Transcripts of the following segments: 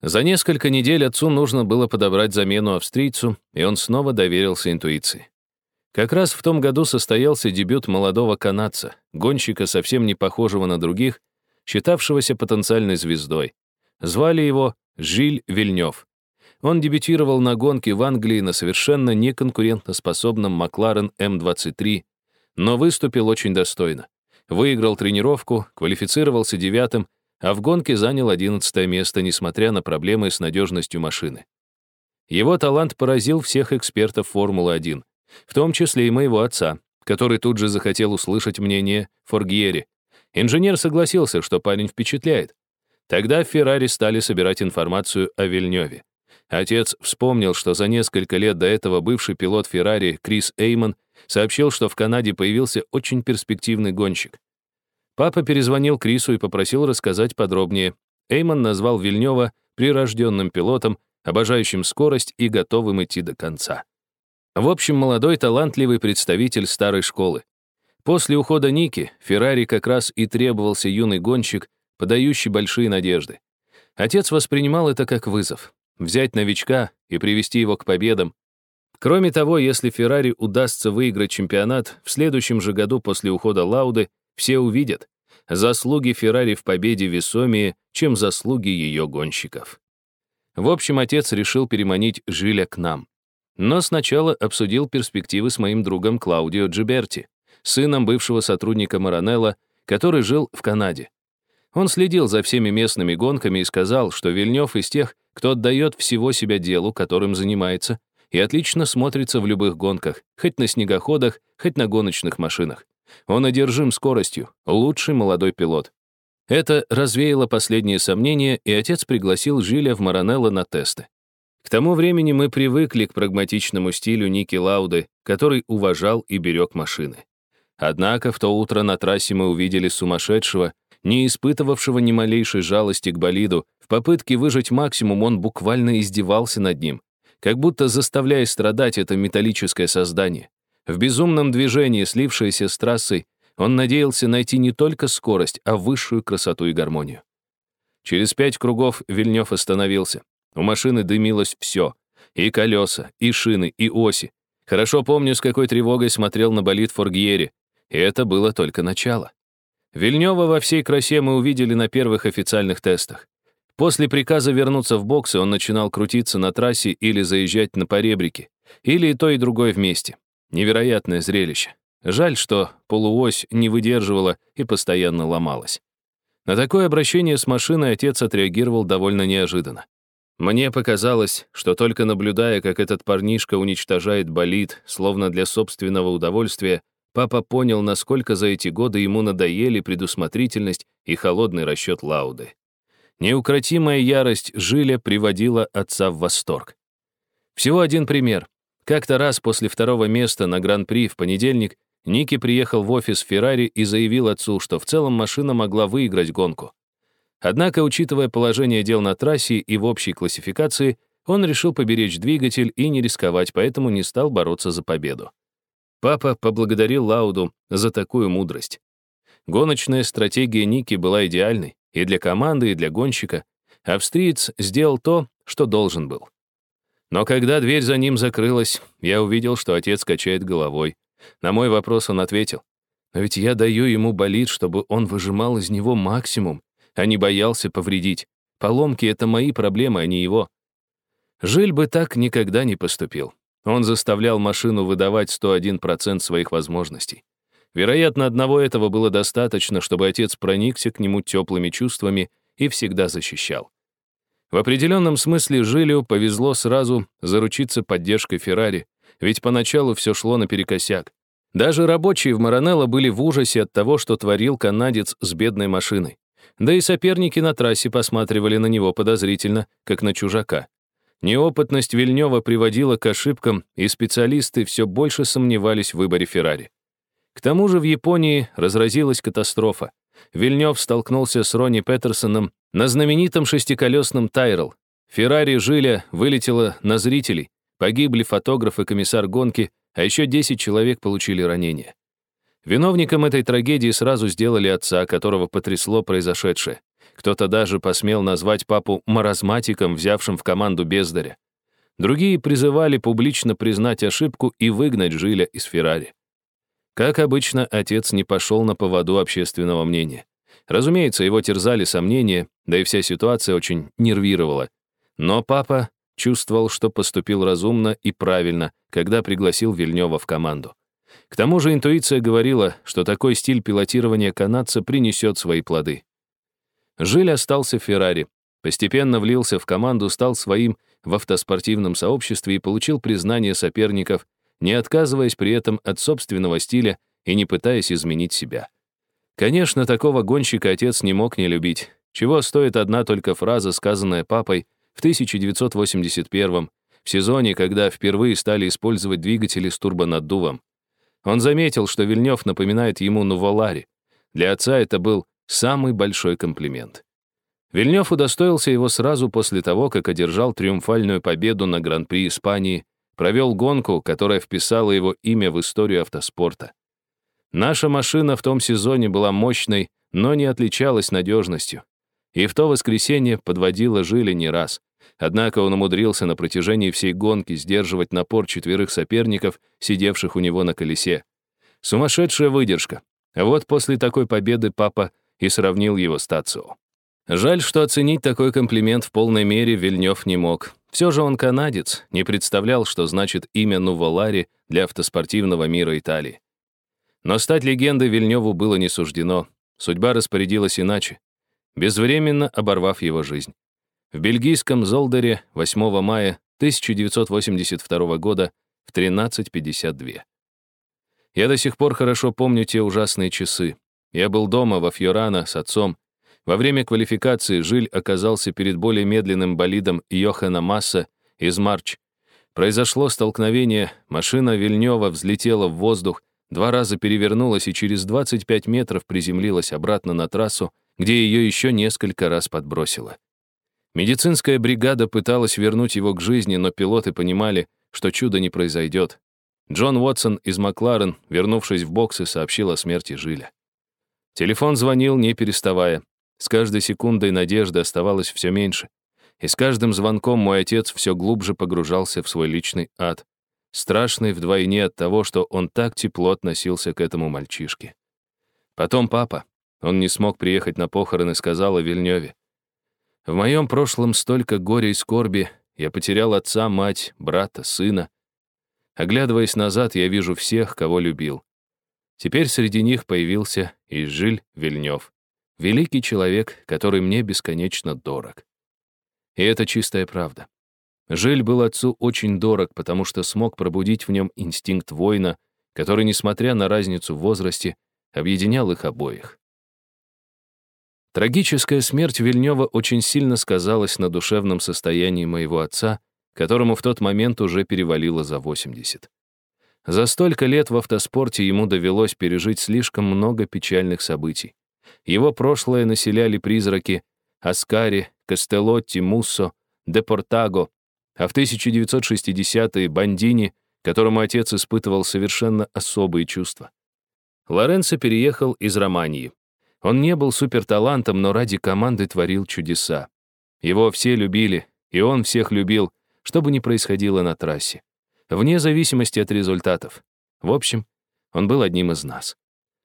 За несколько недель отцу нужно было подобрать замену австрийцу, и он снова доверился интуиции. Как раз в том году состоялся дебют молодого канадца, гонщика, совсем не похожего на других, считавшегося потенциальной звездой. Звали его Жиль Вильнев. Он дебютировал на гонке в Англии на совершенно неконкурентоспособном Макларен М23, но выступил очень достойно. Выиграл тренировку, квалифицировался девятым а в гонке занял 11 место, несмотря на проблемы с надежностью машины. Его талант поразил всех экспертов Формулы-1, в том числе и моего отца, который тут же захотел услышать мнение Форгьери. Инженер согласился, что парень впечатляет. Тогда в Феррари стали собирать информацию о Вильнёве. Отец вспомнил, что за несколько лет до этого бывший пилот Феррари Крис Эймон сообщил, что в Канаде появился очень перспективный гонщик. Папа перезвонил Крису и попросил рассказать подробнее. Эймон назвал Вильнева прирожденным пилотом, обожающим скорость и готовым идти до конца. В общем, молодой талантливый представитель старой школы. После ухода Ники Феррари как раз и требовался юный гонщик, подающий большие надежды. Отец воспринимал это как вызов. Взять новичка и привести его к победам. Кроме того, если Феррари удастся выиграть чемпионат, в следующем же году после ухода Лауды все увидят. Заслуги Феррари в победе весомее, чем заслуги ее гонщиков. В общем, отец решил переманить Жиля к нам. Но сначала обсудил перспективы с моим другом Клаудио Джиберти, сыном бывшего сотрудника Маранелла, который жил в Канаде. Он следил за всеми местными гонками и сказал, что Вильнев из тех, кто отдает всего себя делу, которым занимается, и отлично смотрится в любых гонках, хоть на снегоходах, хоть на гоночных машинах. Он одержим скоростью, лучший молодой пилот. Это развеяло последние сомнения, и отец пригласил Жиля в Маранелло на тесты. К тому времени мы привыкли к прагматичному стилю Ники Лауды, который уважал и берег машины. Однако в то утро на трассе мы увидели сумасшедшего, не испытывавшего ни малейшей жалости к болиду. В попытке выжать максимум он буквально издевался над ним, как будто заставляя страдать это металлическое создание. В безумном движении, слившееся с трассой, он надеялся найти не только скорость, а высшую красоту и гармонию. Через пять кругов Вильнев остановился. У машины дымилось все. И колеса, и шины, и оси. Хорошо помню, с какой тревогой смотрел на болид Форгьери. И это было только начало. Вильнева во всей красе мы увидели на первых официальных тестах. После приказа вернуться в боксы он начинал крутиться на трассе или заезжать на поребрики. Или и то, и другое вместе. Невероятное зрелище. Жаль, что полуось не выдерживала и постоянно ломалась. На такое обращение с машиной отец отреагировал довольно неожиданно. Мне показалось, что только наблюдая, как этот парнишка уничтожает болид, словно для собственного удовольствия, папа понял, насколько за эти годы ему надоели предусмотрительность и холодный расчет Лауды. Неукротимая ярость Жиля приводила отца в восторг. Всего один пример. Как-то раз после второго места на Гран-при в понедельник Ники приехал в офис Феррари и заявил отцу, что в целом машина могла выиграть гонку. Однако, учитывая положение дел на трассе и в общей классификации, он решил поберечь двигатель и не рисковать, поэтому не стал бороться за победу. Папа поблагодарил Лауду за такую мудрость. Гоночная стратегия Ники была идеальной и для команды, и для гонщика. Австриец сделал то, что должен был. Но когда дверь за ним закрылась, я увидел, что отец качает головой. На мой вопрос он ответил. «Но ведь я даю ему болид, чтобы он выжимал из него максимум, а не боялся повредить. Поломки — это мои проблемы, а не его». Жиль бы так никогда не поступил. Он заставлял машину выдавать 101% своих возможностей. Вероятно, одного этого было достаточно, чтобы отец проникся к нему теплыми чувствами и всегда защищал. В определенном смысле Жилю повезло сразу заручиться поддержкой Феррари, ведь поначалу все шло наперекосяк. Даже рабочие в Маранелло были в ужасе от того, что творил канадец с бедной машиной. Да и соперники на трассе посматривали на него подозрительно, как на чужака. Неопытность Вильнева приводила к ошибкам, и специалисты все больше сомневались в выборе Феррари. К тому же в Японии разразилась катастрофа. Вильнев столкнулся с Ронни Петерсоном на знаменитом шестиколесном Тайрл. Феррари Жиля вылетела на зрителей. Погибли фотограф и комиссар гонки, а еще 10 человек получили ранения. Виновником этой трагедии сразу сделали отца, которого потрясло произошедшее. Кто-то даже посмел назвать папу маразматиком, взявшим в команду бездаря. Другие призывали публично признать ошибку и выгнать Жиля из Феррари. Как обычно, отец не пошел на поводу общественного мнения. Разумеется, его терзали сомнения, да и вся ситуация очень нервировала. Но папа чувствовал, что поступил разумно и правильно, когда пригласил Вильнева в команду. К тому же интуиция говорила, что такой стиль пилотирования канадца принесет свои плоды. Жиль остался в Феррари, постепенно влился в команду, стал своим в автоспортивном сообществе и получил признание соперников, не отказываясь при этом от собственного стиля и не пытаясь изменить себя. Конечно, такого гонщика отец не мог не любить, чего стоит одна только фраза, сказанная папой в 1981 в сезоне, когда впервые стали использовать двигатели с турбонаддувом. Он заметил, что Вильнёв напоминает ему Нуволари. Для отца это был Самый большой комплимент. Вильнёв удостоился его сразу после того, как одержал триумфальную победу на Гран-при Испании, провел гонку, которая вписала его имя в историю автоспорта. Наша машина в том сезоне была мощной, но не отличалась надежностью. И в то воскресенье подводила Жили не раз. Однако он умудрился на протяжении всей гонки сдерживать напор четверых соперников, сидевших у него на колесе. Сумасшедшая выдержка. Вот после такой победы папа и сравнил его с Тацио. Жаль, что оценить такой комплимент в полной мере Вильнёв не мог. Все же он канадец, не представлял, что значит имя Нуволари для автоспортивного мира Италии. Но стать легендой Вильнёву было не суждено. Судьба распорядилась иначе, безвременно оборвав его жизнь. В бельгийском Золдере 8 мая 1982 года в 13.52. Я до сих пор хорошо помню те ужасные часы. Я был дома во Фьорана с отцом. Во время квалификации Жиль оказался перед более медленным болидом Йохана Масса из Марч. Произошло столкновение, машина Вильнева взлетела в воздух, два раза перевернулась и через 25 метров приземлилась обратно на трассу, где ее еще несколько раз подбросило. Медицинская бригада пыталась вернуть его к жизни, но пилоты понимали, что чудо не произойдет. Джон Уотсон из Макларен, вернувшись в боксы, сообщил о смерти Жиля. Телефон звонил, не переставая. С каждой секундой надежды оставалось все меньше. И с каждым звонком мой отец все глубже погружался в свой личный ад. Страшный вдвойне от того, что он так тепло относился к этому мальчишке. Потом папа. Он не смог приехать на похороны, сказал о Вильнёве. В моем прошлом столько горя и скорби. Я потерял отца, мать, брата, сына. Оглядываясь назад, я вижу всех, кого любил. Теперь среди них появился и Жиль Вильнёв. Великий человек, который мне бесконечно дорог. И это чистая правда. Жиль был отцу очень дорог, потому что смог пробудить в нем инстинкт воина, который, несмотря на разницу в возрасте, объединял их обоих. Трагическая смерть Вильнёва очень сильно сказалась на душевном состоянии моего отца, которому в тот момент уже перевалило за 80. За столько лет в автоспорте ему довелось пережить слишком много печальных событий. Его прошлое населяли призраки Аскари, Кастелотти, Муссо, Депортаго, а в 1960-е — Бандини, которому отец испытывал совершенно особые чувства. Лоренцо переехал из Романии. Он не был суперталантом, но ради команды творил чудеса. Его все любили, и он всех любил, что бы ни происходило на трассе вне зависимости от результатов. В общем, он был одним из нас.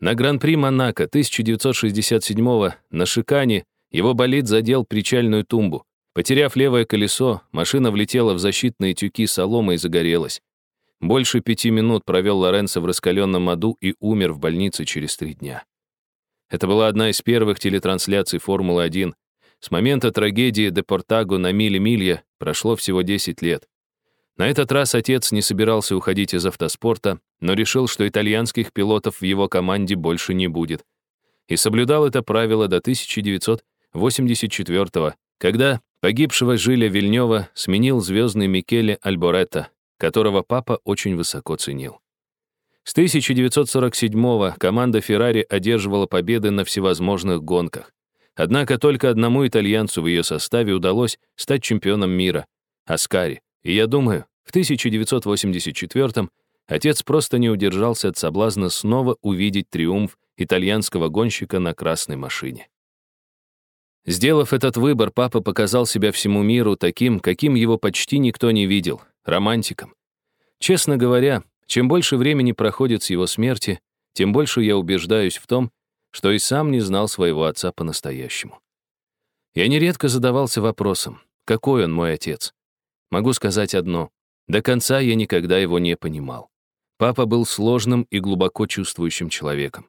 На Гран-при Монако 1967-го на Шикане его болид задел причальную тумбу. Потеряв левое колесо, машина влетела в защитные тюки соломы и загорелась. Больше пяти минут провел Лоренцо в раскаленном аду и умер в больнице через три дня. Это была одна из первых телетрансляций Формулы-1. С момента трагедии Депортаго на миле-милья прошло всего 10 лет. На этот раз отец не собирался уходить из автоспорта, но решил, что итальянских пилотов в его команде больше не будет. И соблюдал это правило до 1984 когда погибшего Жиля Вильнёва сменил звездный Микеле Альборетто, которого папа очень высоко ценил. С 1947 команда Феррари одерживала победы на всевозможных гонках. Однако только одному итальянцу в ее составе удалось стать чемпионом мира — Аскари. И я думаю, в 1984-м отец просто не удержался от соблазна снова увидеть триумф итальянского гонщика на красной машине. Сделав этот выбор, папа показал себя всему миру таким, каким его почти никто не видел, романтиком. Честно говоря, чем больше времени проходит с его смерти, тем больше я убеждаюсь в том, что и сам не знал своего отца по-настоящему. Я нередко задавался вопросом, какой он мой отец. Могу сказать одно. До конца я никогда его не понимал. Папа был сложным и глубоко чувствующим человеком.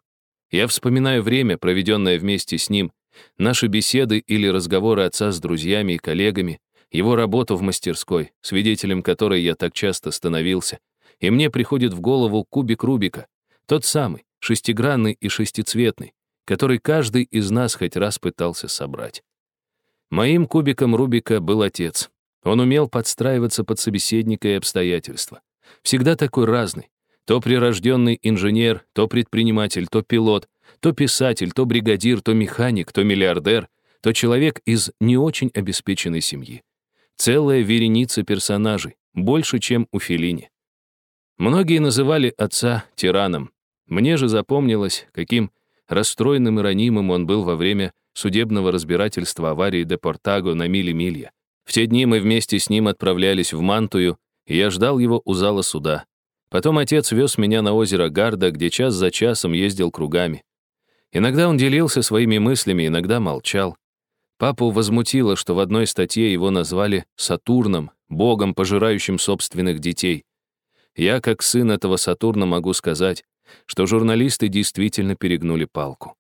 Я вспоминаю время, проведенное вместе с ним, наши беседы или разговоры отца с друзьями и коллегами, его работу в мастерской, свидетелем которой я так часто становился, и мне приходит в голову кубик Рубика, тот самый, шестигранный и шестицветный, который каждый из нас хоть раз пытался собрать. Моим кубиком Рубика был отец. Он умел подстраиваться под собеседника и обстоятельства. Всегда такой разный. То прирожденный инженер, то предприниматель, то пилот, то писатель, то бригадир, то механик, то миллиардер, то человек из не очень обеспеченной семьи. Целая вереница персонажей, больше, чем у Феллини. Многие называли отца тираном. Мне же запомнилось, каким расстроенным и ранимым он был во время судебного разбирательства аварии Депортаго на Мили-Милья. В те дни мы вместе с ним отправлялись в Мантую, и я ждал его у зала суда. Потом отец вез меня на озеро Гарда, где час за часом ездил кругами. Иногда он делился своими мыслями, иногда молчал. Папу возмутило, что в одной статье его назвали Сатурном, богом, пожирающим собственных детей. Я, как сын этого Сатурна, могу сказать, что журналисты действительно перегнули палку.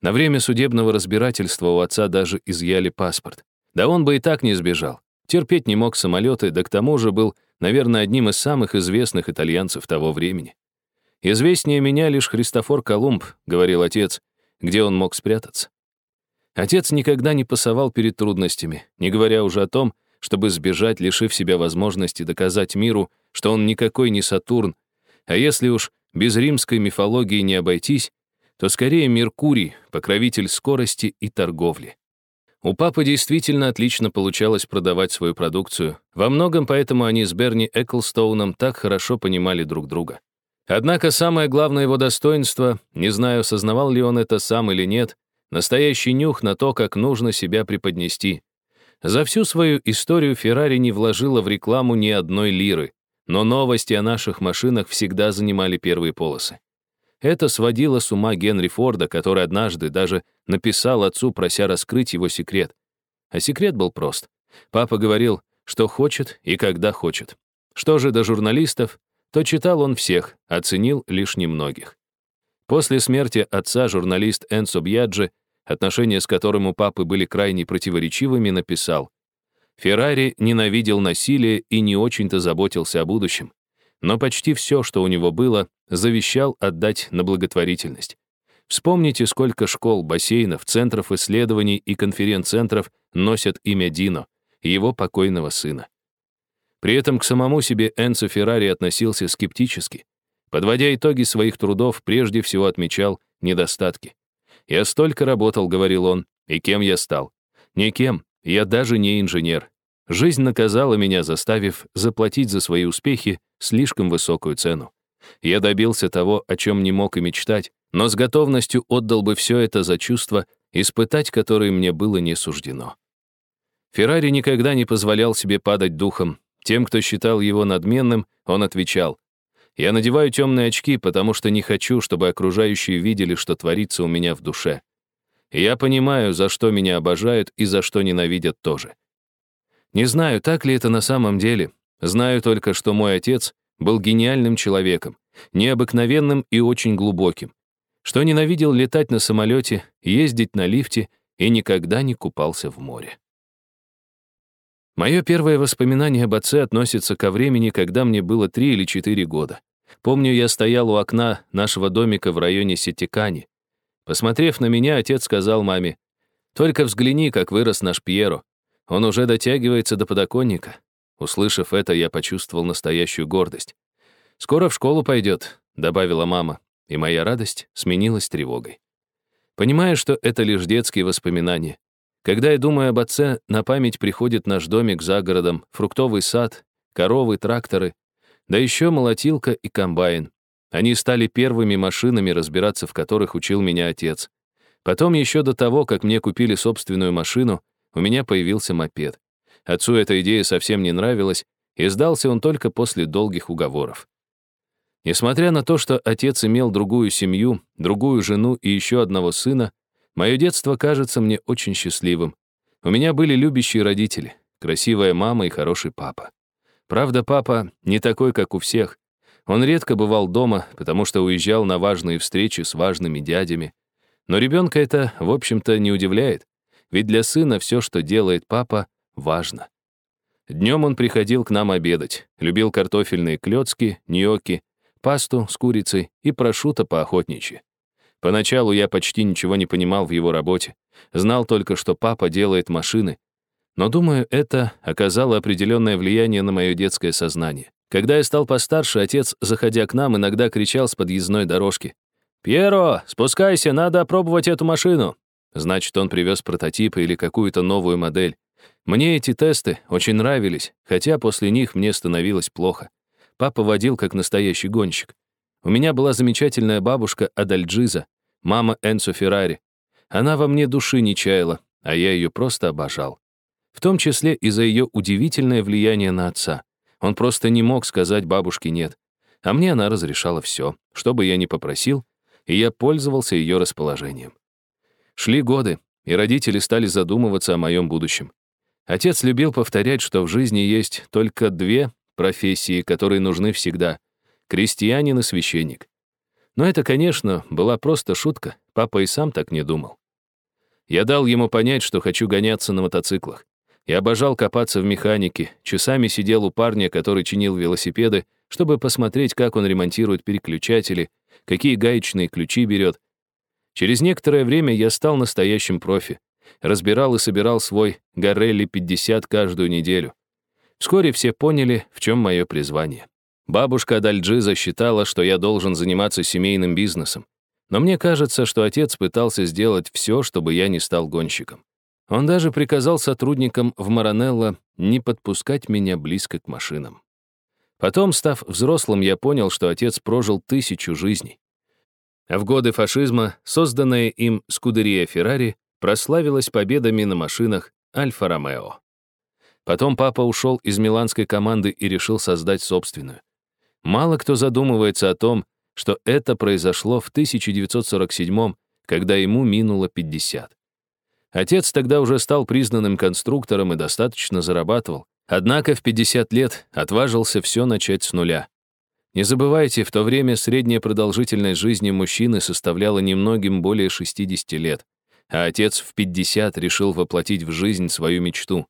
На время судебного разбирательства у отца даже изъяли паспорт. Да он бы и так не сбежал. Терпеть не мог самолеты, да к тому же был наверное, одним из самых известных итальянцев того времени. «Известнее меня лишь Христофор Колумб», — говорил отец, где он мог спрятаться. Отец никогда не пасовал перед трудностями, не говоря уже о том, чтобы сбежать, лишив себя возможности доказать миру, что он никакой не Сатурн, а если уж без римской мифологии не обойтись, то скорее Меркурий, покровитель скорости и торговли. У папы действительно отлично получалось продавать свою продукцию. Во многом поэтому они с Берни Эклстоуном так хорошо понимали друг друга. Однако самое главное его достоинство, не знаю, сознавал ли он это сам или нет, настоящий нюх на то, как нужно себя преподнести. За всю свою историю Феррари не вложила в рекламу ни одной лиры, но новости о наших машинах всегда занимали первые полосы. Это сводило с ума Генри Форда, который однажды даже написал отцу, прося раскрыть его секрет. А секрет был прост. Папа говорил, что хочет и когда хочет. Что же до журналистов, то читал он всех, оценил лишь немногих. После смерти отца журналист Энсо Бьяджи, отношения с которым у папы были крайне противоречивыми, написал «Феррари ненавидел насилие и не очень-то заботился о будущем но почти все, что у него было, завещал отдать на благотворительность. Вспомните, сколько школ, бассейнов, центров исследований и конференц-центров носят имя Дино, его покойного сына. При этом к самому себе Энцо Феррари относился скептически. Подводя итоги своих трудов, прежде всего отмечал недостатки. «Я столько работал», — говорил он, — «и кем я стал? Никем, я даже не инженер. Жизнь наказала меня, заставив заплатить за свои успехи слишком высокую цену. Я добился того, о чем не мог и мечтать, но с готовностью отдал бы все это за чувства, испытать которые мне было не суждено. Феррари никогда не позволял себе падать духом. Тем, кто считал его надменным, он отвечал, «Я надеваю темные очки, потому что не хочу, чтобы окружающие видели, что творится у меня в душе. я понимаю, за что меня обожают и за что ненавидят тоже. Не знаю, так ли это на самом деле. Знаю только, что мой отец был гениальным человеком, необыкновенным и очень глубоким, что ненавидел летать на самолете, ездить на лифте и никогда не купался в море. Мое первое воспоминание об отце относится ко времени, когда мне было три или четыре года. Помню, я стоял у окна нашего домика в районе Сетикани. Посмотрев на меня, отец сказал маме, «Только взгляни, как вырос наш Пьеро. Он уже дотягивается до подоконника. Услышав это, я почувствовал настоящую гордость. «Скоро в школу пойдет», — добавила мама, и моя радость сменилась тревогой. Понимаю, что это лишь детские воспоминания. Когда я думаю об отце, на память приходит наш домик за городом, фруктовый сад, коровы, тракторы, да еще молотилка и комбайн. Они стали первыми машинами, разбираться в которых учил меня отец. Потом, еще до того, как мне купили собственную машину, у меня появился мопед. Отцу эта идея совсем не нравилась, и сдался он только после долгих уговоров. Несмотря на то, что отец имел другую семью, другую жену и еще одного сына, мое детство кажется мне очень счастливым. У меня были любящие родители, красивая мама и хороший папа. Правда, папа не такой, как у всех. Он редко бывал дома, потому что уезжал на важные встречи с важными дядями. Но ребенка это, в общем-то, не удивляет, ведь для сына все, что делает папа, важно. Днем он приходил к нам обедать, любил картофельные клёцки, ньокки, пасту с курицей и прошута по охотничьи. Поначалу я почти ничего не понимал в его работе. Знал только, что папа делает машины. Но, думаю, это оказало определенное влияние на мое детское сознание. Когда я стал постарше, отец, заходя к нам, иногда кричал с подъездной дорожки. «Пьеро, спускайся, надо опробовать эту машину!» Значит, он привез прототипы или какую-то новую модель. Мне эти тесты очень нравились, хотя после них мне становилось плохо. Папа водил как настоящий гонщик. У меня была замечательная бабушка Адальджиза, мама Энцо Феррари. Она во мне души не чаяла, а я ее просто обожал. В том числе и за ее удивительное влияние на отца. Он просто не мог сказать бабушке «нет». А мне она разрешала все, что бы я ни попросил, и я пользовался ее расположением. Шли годы, и родители стали задумываться о моем будущем. Отец любил повторять, что в жизни есть только две профессии, которые нужны всегда — крестьянин и священник. Но это, конечно, была просто шутка, папа и сам так не думал. Я дал ему понять, что хочу гоняться на мотоциклах. Я обожал копаться в механике, часами сидел у парня, который чинил велосипеды, чтобы посмотреть, как он ремонтирует переключатели, какие гаечные ключи берет. Через некоторое время я стал настоящим профи. Разбирал и собирал свой Гарелли 50 каждую неделю. Вскоре все поняли, в чем мое призвание. Бабушка Адальджиза считала, что я должен заниматься семейным бизнесом. Но мне кажется, что отец пытался сделать все, чтобы я не стал гонщиком. Он даже приказал сотрудникам в Маранелло не подпускать меня близко к машинам. Потом, став взрослым, я понял, что отец прожил тысячу жизней. А в годы фашизма созданная им Скудерия Феррари прославилась победами на машинах Альфа-Ромео. Потом папа ушел из миланской команды и решил создать собственную. Мало кто задумывается о том, что это произошло в 1947 когда ему минуло 50. Отец тогда уже стал признанным конструктором и достаточно зарабатывал, однако в 50 лет отважился все начать с нуля. Не забывайте, в то время средняя продолжительность жизни мужчины составляла немногим более 60 лет, а отец в 50 решил воплотить в жизнь свою мечту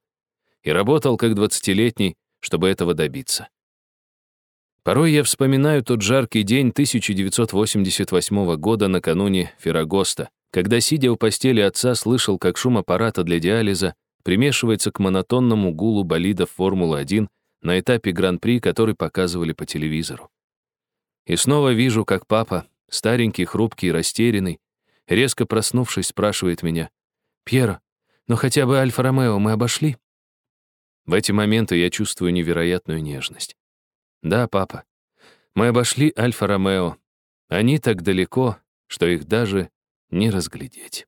и работал как двадцатилетний, чтобы этого добиться. Порой я вспоминаю тот жаркий день 1988 года накануне Феррагоста, когда, сидя у постели отца, слышал, как шум аппарата для диализа примешивается к монотонному гулу болидов Формулы-1 на этапе Гран-при, который показывали по телевизору. И снова вижу, как папа, старенький, хрупкий, растерянный, резко проснувшись, спрашивает меня, «Пьеро, но хотя бы Альфа-Ромео мы обошли?» В эти моменты я чувствую невероятную нежность. Да, папа, мы обошли Альфа-Ромео. Они так далеко, что их даже не разглядеть.